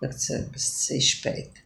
как це, це izšpeita.